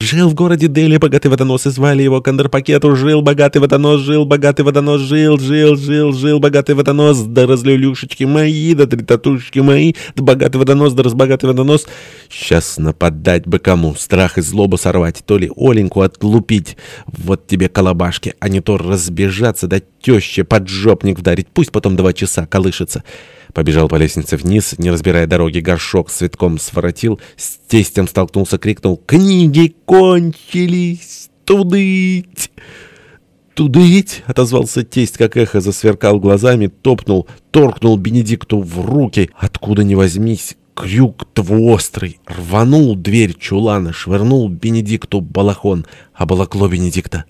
Жил в городе Дели богатый водонос, и звали его Кондорпакету. Жил богатый водонос, жил богатый водонос, жил, жил, жил, жил богатый водонос. Да разлюлюшечки мои, да три татушечки мои, да богатый водонос, да разбогатый водонос. Сейчас нападать бы кому, страх и злобу сорвать, то ли Оленьку отлупить. Вот тебе колобашки, а не то разбежаться, да теще поджопник вдарить. Пусть потом два часа колышется. Побежал по лестнице вниз, не разбирая дороги, горшок с цветком своротил, с тестем столкнулся, крикнул «Книги кончились! Тудыть!» «Тудыть!» — отозвался тесть, как эхо, засверкал глазами, топнул, торкнул Бенедикту в руки. Откуда ни возьмись, крюк двуострый, рванул дверь чулана, швырнул Бенедикту балахон, а балакло Бенедикта